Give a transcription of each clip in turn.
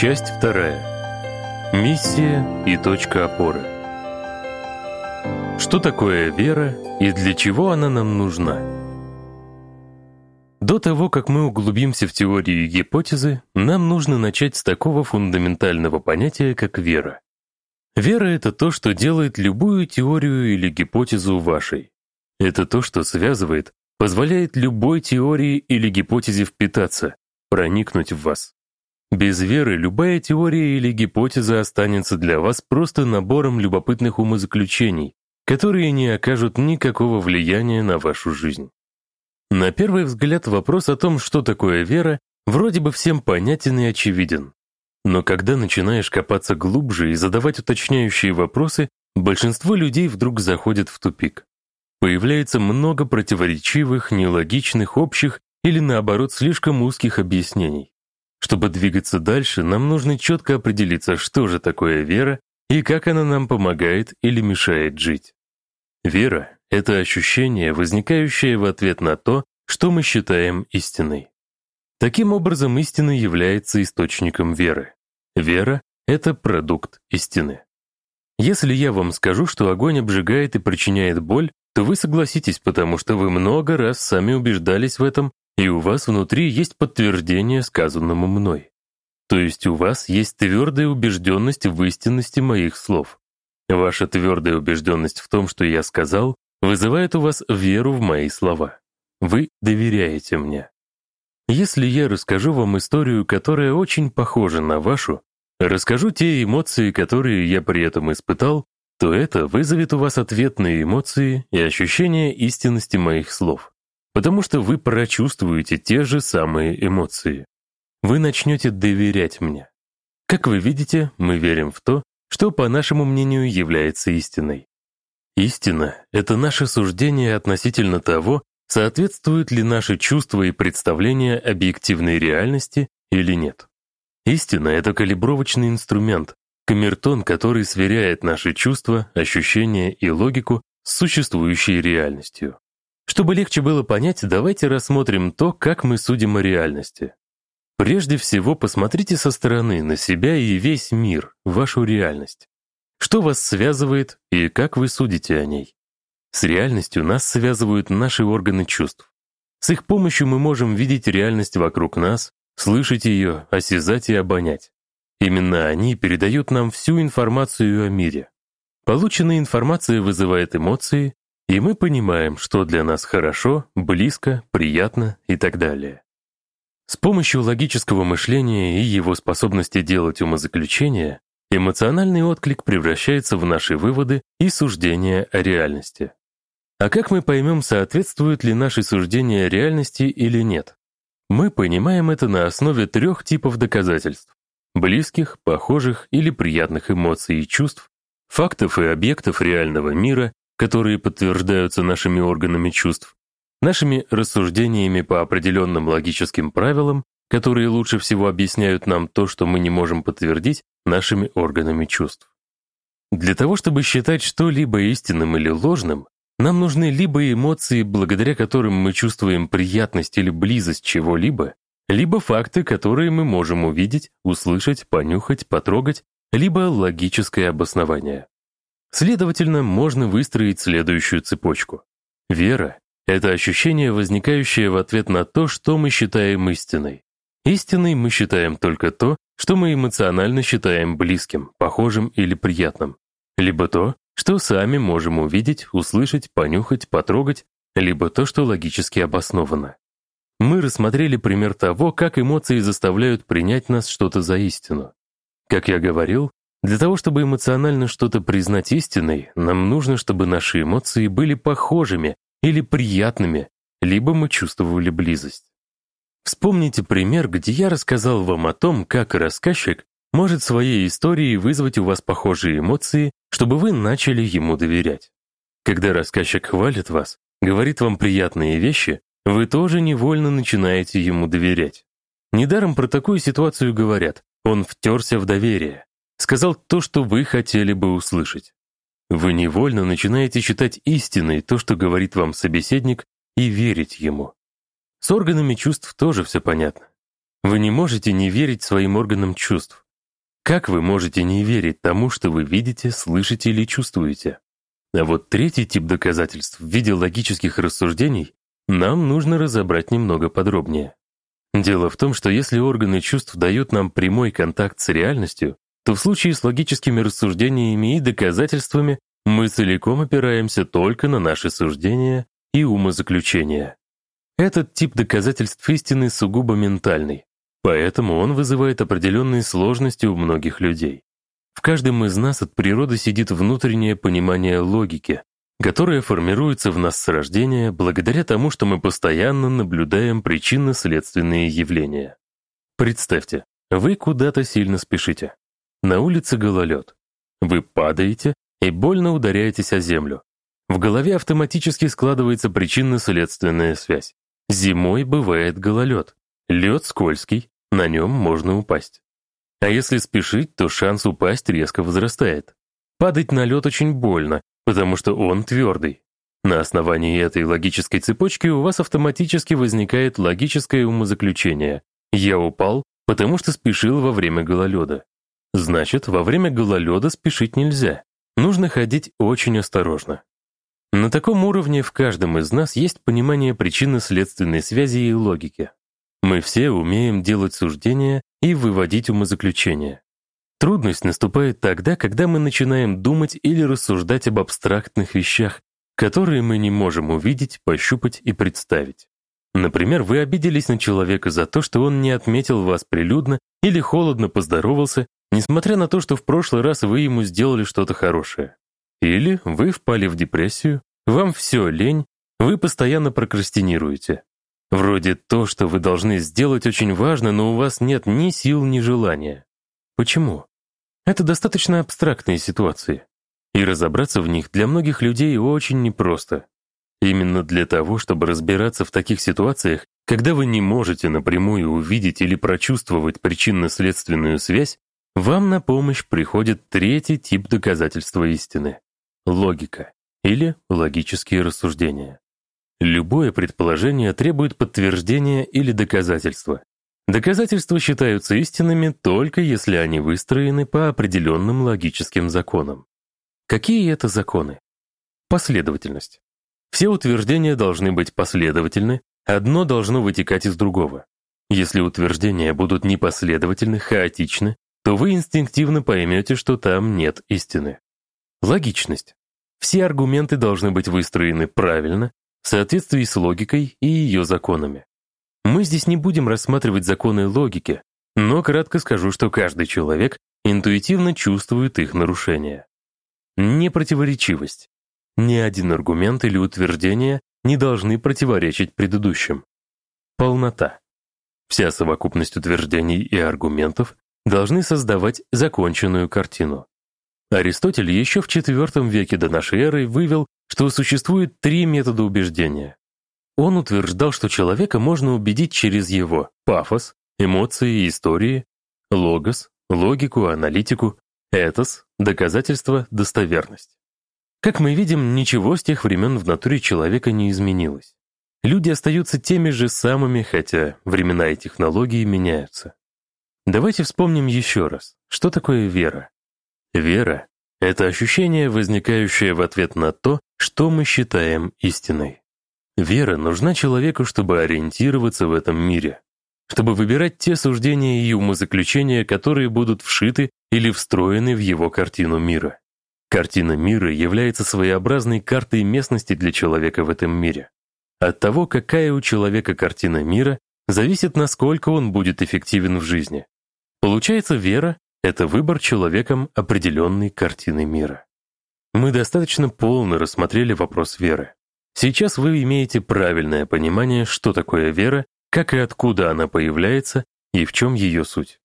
Часть вторая. Миссия и точка опоры. Что такое вера и для чего она нам нужна? До того, как мы углубимся в теорию и гипотезы, нам нужно начать с такого фундаментального понятия, как вера. Вера — это то, что делает любую теорию или гипотезу вашей. Это то, что связывает, позволяет любой теории или гипотезе впитаться, проникнуть в вас. Без веры любая теория или гипотеза останется для вас просто набором любопытных умозаключений, которые не окажут никакого влияния на вашу жизнь. На первый взгляд вопрос о том, что такое вера, вроде бы всем понятен и очевиден. Но когда начинаешь копаться глубже и задавать уточняющие вопросы, большинство людей вдруг заходят в тупик. Появляется много противоречивых, нелогичных, общих или наоборот слишком узких объяснений. Чтобы двигаться дальше, нам нужно четко определиться, что же такое вера и как она нам помогает или мешает жить. Вера — это ощущение, возникающее в ответ на то, что мы считаем истиной. Таким образом, истина является источником веры. Вера — это продукт истины. Если я вам скажу, что огонь обжигает и причиняет боль, то вы согласитесь, потому что вы много раз сами убеждались в этом и у вас внутри есть подтверждение сказанному мной. То есть у вас есть твердая убежденность в истинности моих слов. Ваша твердая убежденность в том, что я сказал, вызывает у вас веру в мои слова. Вы доверяете мне. Если я расскажу вам историю, которая очень похожа на вашу, расскажу те эмоции, которые я при этом испытал, то это вызовет у вас ответные эмоции и ощущение истинности моих слов потому что вы прочувствуете те же самые эмоции. Вы начнете доверять мне. Как вы видите, мы верим в то, что, по нашему мнению, является истиной. Истина — это наше суждение относительно того, соответствуют ли наши чувства и представления объективной реальности или нет. Истина — это калибровочный инструмент, камертон, который сверяет наши чувства, ощущения и логику с существующей реальностью. Чтобы легче было понять, давайте рассмотрим то, как мы судим о реальности. Прежде всего, посмотрите со стороны на себя и весь мир, вашу реальность. Что вас связывает и как вы судите о ней? С реальностью нас связывают наши органы чувств. С их помощью мы можем видеть реальность вокруг нас, слышать ее, осязать и обонять. Именно они передают нам всю информацию о мире. Полученная информация вызывает эмоции, и мы понимаем, что для нас хорошо, близко, приятно и так далее. С помощью логического мышления и его способности делать умозаключения эмоциональный отклик превращается в наши выводы и суждения о реальности. А как мы поймем, соответствуют ли наши суждения реальности или нет? Мы понимаем это на основе трех типов доказательств – близких, похожих или приятных эмоций и чувств, фактов и объектов реального мира которые подтверждаются нашими органами чувств, нашими рассуждениями по определенным логическим правилам, которые лучше всего объясняют нам то, что мы не можем подтвердить нашими органами чувств. Для того, чтобы считать что-либо истинным или ложным, нам нужны либо эмоции, благодаря которым мы чувствуем приятность или близость чего-либо, либо факты, которые мы можем увидеть, услышать, понюхать, потрогать, либо логическое обоснование. Следовательно, можно выстроить следующую цепочку. Вера — это ощущение, возникающее в ответ на то, что мы считаем истиной. Истиной мы считаем только то, что мы эмоционально считаем близким, похожим или приятным. Либо то, что сами можем увидеть, услышать, понюхать, потрогать, либо то, что логически обосновано. Мы рассмотрели пример того, как эмоции заставляют принять нас что-то за истину. Как я говорил, для того, чтобы эмоционально что-то признать истиной, нам нужно, чтобы наши эмоции были похожими или приятными, либо мы чувствовали близость. Вспомните пример, где я рассказал вам о том, как рассказчик может своей историей вызвать у вас похожие эмоции, чтобы вы начали ему доверять. Когда рассказчик хвалит вас, говорит вам приятные вещи, вы тоже невольно начинаете ему доверять. Недаром про такую ситуацию говорят, он втерся в доверие сказал то, что вы хотели бы услышать. Вы невольно начинаете считать истиной то, что говорит вам собеседник, и верить ему. С органами чувств тоже все понятно. Вы не можете не верить своим органам чувств. Как вы можете не верить тому, что вы видите, слышите или чувствуете? А вот третий тип доказательств в виде логических рассуждений нам нужно разобрать немного подробнее. Дело в том, что если органы чувств дают нам прямой контакт с реальностью, то в случае с логическими рассуждениями и доказательствами мы целиком опираемся только на наши суждения и умозаключения. Этот тип доказательств истины сугубо ментальный, поэтому он вызывает определенные сложности у многих людей. В каждом из нас от природы сидит внутреннее понимание логики, которое формируется в нас с рождения благодаря тому, что мы постоянно наблюдаем причинно-следственные явления. Представьте, вы куда-то сильно спешите. На улице гололед. Вы падаете и больно ударяетесь о землю. В голове автоматически складывается причинно-следственная связь. Зимой бывает гололед. Лед скользкий, на нем можно упасть. А если спешить, то шанс упасть резко возрастает. Падать на лед очень больно, потому что он твердый. На основании этой логической цепочки у вас автоматически возникает логическое умозаключение. Я упал, потому что спешил во время гололеда. Значит, во время гололеда спешить нельзя. Нужно ходить очень осторожно. На таком уровне в каждом из нас есть понимание причинно-следственной связи и логики. Мы все умеем делать суждения и выводить умозаключения. Трудность наступает тогда, когда мы начинаем думать или рассуждать об абстрактных вещах, которые мы не можем увидеть, пощупать и представить. Например, вы обиделись на человека за то, что он не отметил вас прилюдно или холодно поздоровался, несмотря на то, что в прошлый раз вы ему сделали что-то хорошее. Или вы впали в депрессию, вам все лень, вы постоянно прокрастинируете. Вроде то, что вы должны сделать, очень важно, но у вас нет ни сил, ни желания. Почему? Это достаточно абстрактные ситуации. И разобраться в них для многих людей очень непросто. Именно для того, чтобы разбираться в таких ситуациях, когда вы не можете напрямую увидеть или прочувствовать причинно-следственную связь, вам на помощь приходит третий тип доказательства истины — логика или логические рассуждения. Любое предположение требует подтверждения или доказательства. Доказательства считаются истинными только если они выстроены по определенным логическим законам. Какие это законы? Последовательность. Все утверждения должны быть последовательны, одно должно вытекать из другого. Если утверждения будут непоследовательны, хаотичны, то вы инстинктивно поймете, что там нет истины. Логичность. Все аргументы должны быть выстроены правильно, в соответствии с логикой и ее законами. Мы здесь не будем рассматривать законы логики, но кратко скажу, что каждый человек интуитивно чувствует их нарушение. Непротиворечивость. Ни один аргумент или утверждение не должны противоречить предыдущим. Полнота. Вся совокупность утверждений и аргументов должны создавать законченную картину. Аристотель еще в IV веке до нашей эры вывел, что существует три метода убеждения. Он утверждал, что человека можно убедить через его пафос, эмоции и истории, логос, логику, аналитику, этос, доказательство, достоверность. Как мы видим, ничего с тех времен в натуре человека не изменилось. Люди остаются теми же самыми, хотя времена и технологии меняются. Давайте вспомним еще раз, что такое вера. Вера — это ощущение, возникающее в ответ на то, что мы считаем истиной. Вера нужна человеку, чтобы ориентироваться в этом мире, чтобы выбирать те суждения и умозаключения, которые будут вшиты или встроены в его картину мира. Картина мира является своеобразной картой местности для человека в этом мире. От того, какая у человека картина мира, зависит, насколько он будет эффективен в жизни. Получается, вера — это выбор человеком определенной картины мира. Мы достаточно полно рассмотрели вопрос веры. Сейчас вы имеете правильное понимание, что такое вера, как и откуда она появляется и в чем ее суть.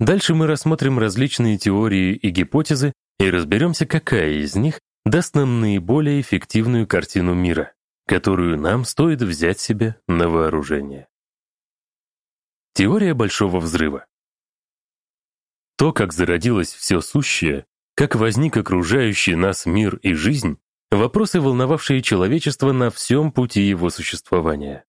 Дальше мы рассмотрим различные теории и гипотезы и разберемся, какая из них даст нам наиболее эффективную картину мира, которую нам стоит взять себе на вооружение. Теория Большого Взрыва то, как зародилось все сущее, как возник окружающий нас мир и жизнь, вопросы, волновавшие человечество на всем пути его существования.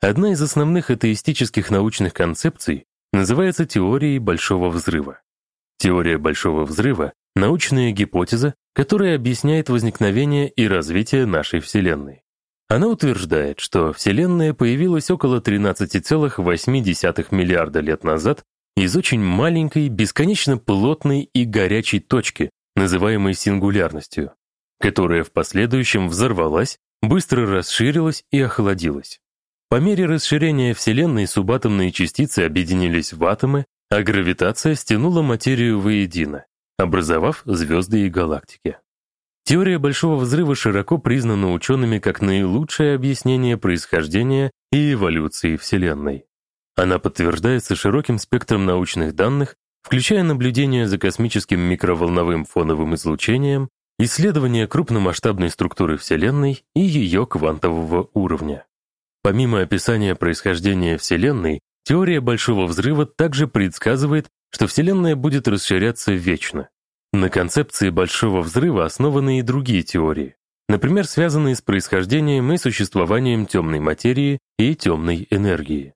Одна из основных атеистических научных концепций называется теорией Большого Взрыва. Теория Большого Взрыва — научная гипотеза, которая объясняет возникновение и развитие нашей Вселенной. Она утверждает, что Вселенная появилась около 13,8 миллиарда лет назад из очень маленькой, бесконечно плотной и горячей точки, называемой сингулярностью, которая в последующем взорвалась, быстро расширилась и охладилась. По мере расширения Вселенной субатомные частицы объединились в атомы, а гравитация стянула материю воедино, образовав звезды и галактики. Теория Большого Взрыва широко признана учеными как наилучшее объяснение происхождения и эволюции Вселенной. Она подтверждается широким спектром научных данных, включая наблюдения за космическим микроволновым фоновым излучением, исследование крупномасштабной структуры Вселенной и ее квантового уровня. Помимо описания происхождения Вселенной, теория Большого Взрыва также предсказывает, что Вселенная будет расширяться вечно. На концепции Большого Взрыва основаны и другие теории, например, связанные с происхождением и существованием темной материи и темной энергии.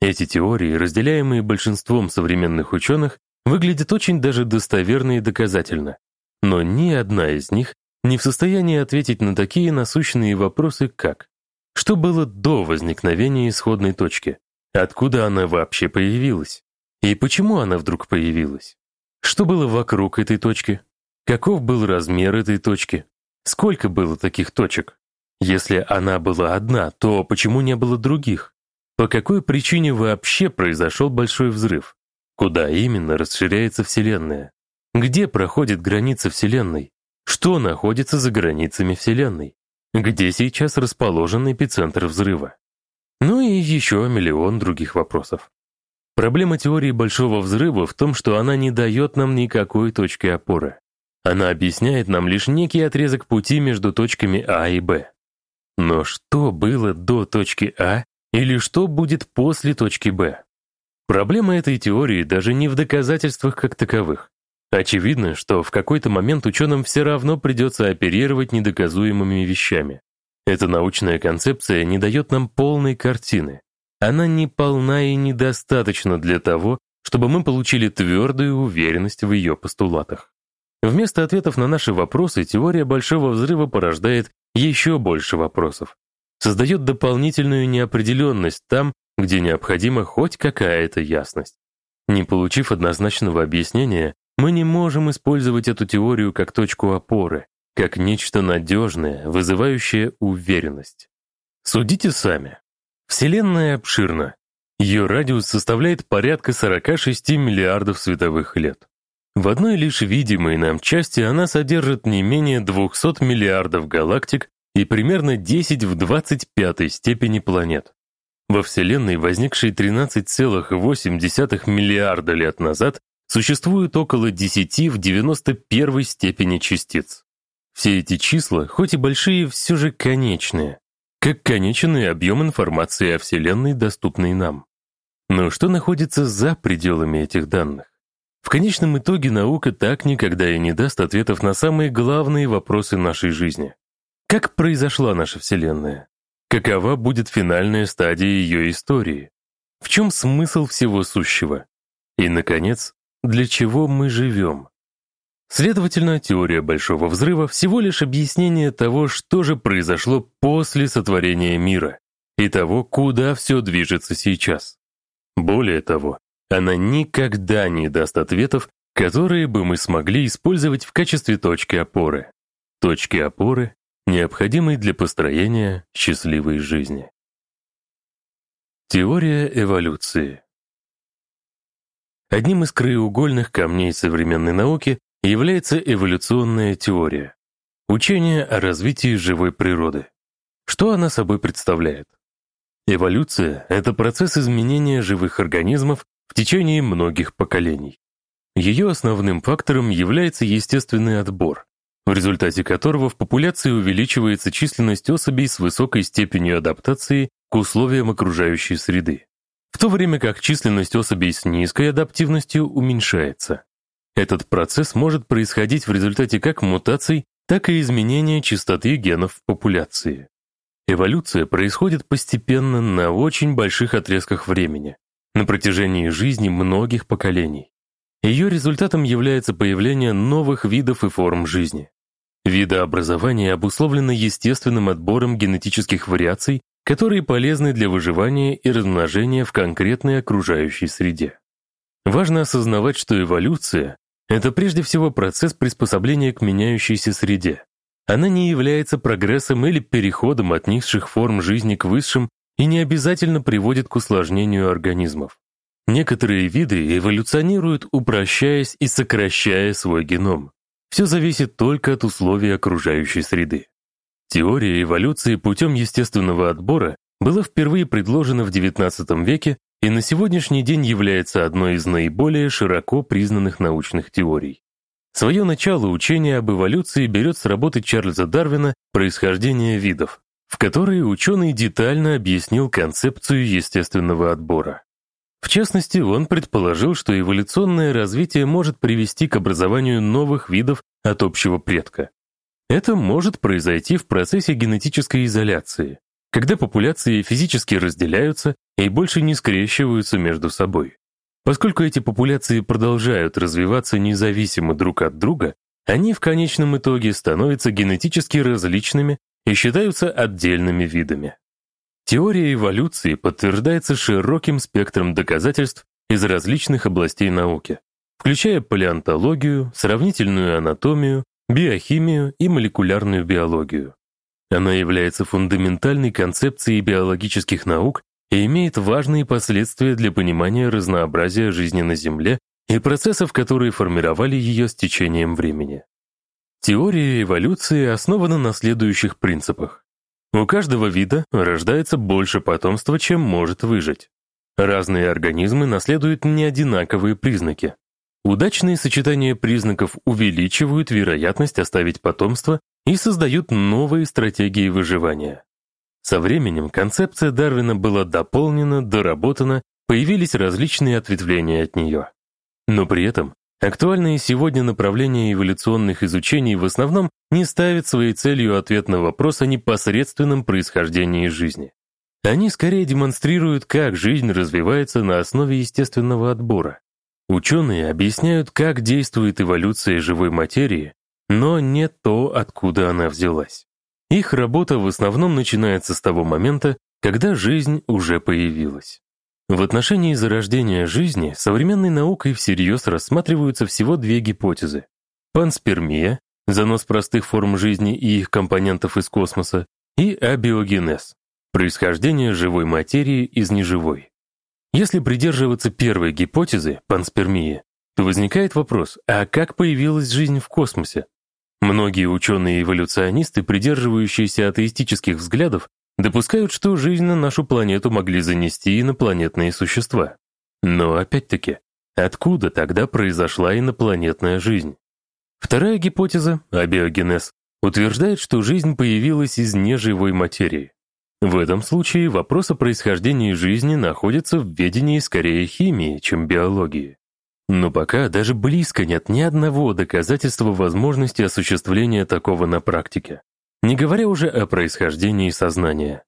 Эти теории, разделяемые большинством современных ученых, выглядят очень даже достоверно и доказательно. Но ни одна из них не в состоянии ответить на такие насущные вопросы, как что было до возникновения исходной точки, откуда она вообще появилась, и почему она вдруг появилась, что было вокруг этой точки, каков был размер этой точки, сколько было таких точек. Если она была одна, то почему не было других? По какой причине вообще произошел большой взрыв? Куда именно расширяется Вселенная? Где проходит граница Вселенной? Что находится за границами Вселенной? Где сейчас расположен эпицентр взрыва? Ну и еще миллион других вопросов. Проблема теории Большого Взрыва в том, что она не дает нам никакой точки опоры. Она объясняет нам лишь некий отрезок пути между точками А и Б. Но что было до точки А или что будет после точки Б? Проблема этой теории даже не в доказательствах как таковых. Очевидно, что в какой-то момент ученым все равно придется оперировать недоказуемыми вещами. Эта научная концепция не дает нам полной картины. Она не полна и недостаточна для того, чтобы мы получили твердую уверенность в ее постулатах. Вместо ответов на наши вопросы теория Большого Взрыва порождает еще больше вопросов, создает дополнительную неопределенность там, где необходима хоть какая-то ясность. Не получив однозначного объяснения, мы не можем использовать эту теорию как точку опоры, как нечто надежное, вызывающее уверенность. Судите сами. Вселенная обширна. Ее радиус составляет порядка 46 миллиардов световых лет. В одной лишь видимой нам части она содержит не менее 200 миллиардов галактик и примерно 10 в 25 степени планет. Во Вселенной, возникшей 13,8 миллиарда лет назад, существует около 10 в 91 степени частиц. Все эти числа, хоть и большие, все же конечные, как конечный объем информации о Вселенной, доступный нам. Но что находится за пределами этих данных? В конечном итоге наука так никогда и не даст ответов на самые главные вопросы нашей жизни. Как произошла наша Вселенная? Какова будет финальная стадия ее истории? В чем смысл всего сущего? И, наконец, для чего мы живем? Следовательно, теория Большого Взрыва всего лишь объяснение того, что же произошло после сотворения мира и того, куда все движется сейчас. Более того, она никогда не даст ответов, которые бы мы смогли использовать в качестве точки опоры. Точки опоры, необходимый для построения счастливой жизни. Теория эволюции Одним из краеугольных камней современной науки является эволюционная теория, учение о развитии живой природы. Что она собой представляет? Эволюция — это процесс изменения живых организмов в течение многих поколений. Ее основным фактором является естественный отбор, в результате которого в популяции увеличивается численность особей с высокой степенью адаптации к условиям окружающей среды, в то время как численность особей с низкой адаптивностью уменьшается. Этот процесс может происходить в результате как мутаций, так и изменения частоты генов в популяции. Эволюция происходит постепенно на очень больших отрезках времени, на протяжении жизни многих поколений. Ее результатом является появление новых видов и форм жизни. Видообразование обусловлено естественным отбором генетических вариаций, которые полезны для выживания и размножения в конкретной окружающей среде. Важно осознавать, что эволюция — это прежде всего процесс приспособления к меняющейся среде. Она не является прогрессом или переходом от низших форм жизни к высшим и не обязательно приводит к усложнению организмов. Некоторые виды эволюционируют, упрощаясь и сокращая свой геном. Все зависит только от условий окружающей среды. Теория эволюции путем естественного отбора была впервые предложена в XIX веке и на сегодняшний день является одной из наиболее широко признанных научных теорий. Свое начало учение об эволюции берет с работы Чарльза Дарвина «Происхождение видов», в которой ученый детально объяснил концепцию естественного отбора. В частности, он предположил, что эволюционное развитие может привести к образованию новых видов от общего предка. Это может произойти в процессе генетической изоляции, когда популяции физически разделяются и больше не скрещиваются между собой. Поскольку эти популяции продолжают развиваться независимо друг от друга, они в конечном итоге становятся генетически различными и считаются отдельными видами. Теория эволюции подтверждается широким спектром доказательств из различных областей науки, включая палеонтологию, сравнительную анатомию, биохимию и молекулярную биологию. Она является фундаментальной концепцией биологических наук и имеет важные последствия для понимания разнообразия жизни на Земле и процессов, которые формировали ее с течением времени. Теория эволюции основана на следующих принципах. У каждого вида рождается больше потомства, чем может выжить. Разные организмы наследуют неодинаковые признаки. Удачные сочетания признаков увеличивают вероятность оставить потомство и создают новые стратегии выживания. Со временем концепция Дарвина была дополнена, доработана, появились различные ответвления от нее. Но при этом Актуальные сегодня направления эволюционных изучений в основном не ставят своей целью ответ на вопрос о непосредственном происхождении жизни. Они скорее демонстрируют, как жизнь развивается на основе естественного отбора. Ученые объясняют, как действует эволюция живой материи, но не то, откуда она взялась. Их работа в основном начинается с того момента, когда жизнь уже появилась. В отношении зарождения жизни современной наукой всерьез рассматриваются всего две гипотезы. Панспермия, занос простых форм жизни и их компонентов из космоса, и абиогенез, происхождение живой материи из неживой. Если придерживаться первой гипотезы, панспермии, то возникает вопрос, а как появилась жизнь в космосе? Многие ученые-эволюционисты, придерживающиеся атеистических взглядов, допускают, что жизнь на нашу планету могли занести инопланетные существа. Но опять-таки, откуда тогда произошла инопланетная жизнь? Вторая гипотеза, абиогенез, утверждает, что жизнь появилась из неживой материи. В этом случае вопрос о происхождении жизни находится в ведении скорее химии, чем биологии. Но пока даже близко нет ни одного доказательства возможности осуществления такого на практике не говоря уже о происхождении сознания.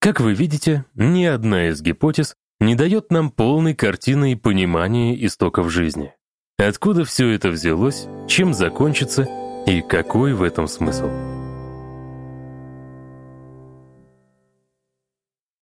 Как вы видите, ни одна из гипотез не дает нам полной картины и понимания истоков жизни. Откуда все это взялось, чем закончится и какой в этом смысл?